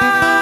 Bye.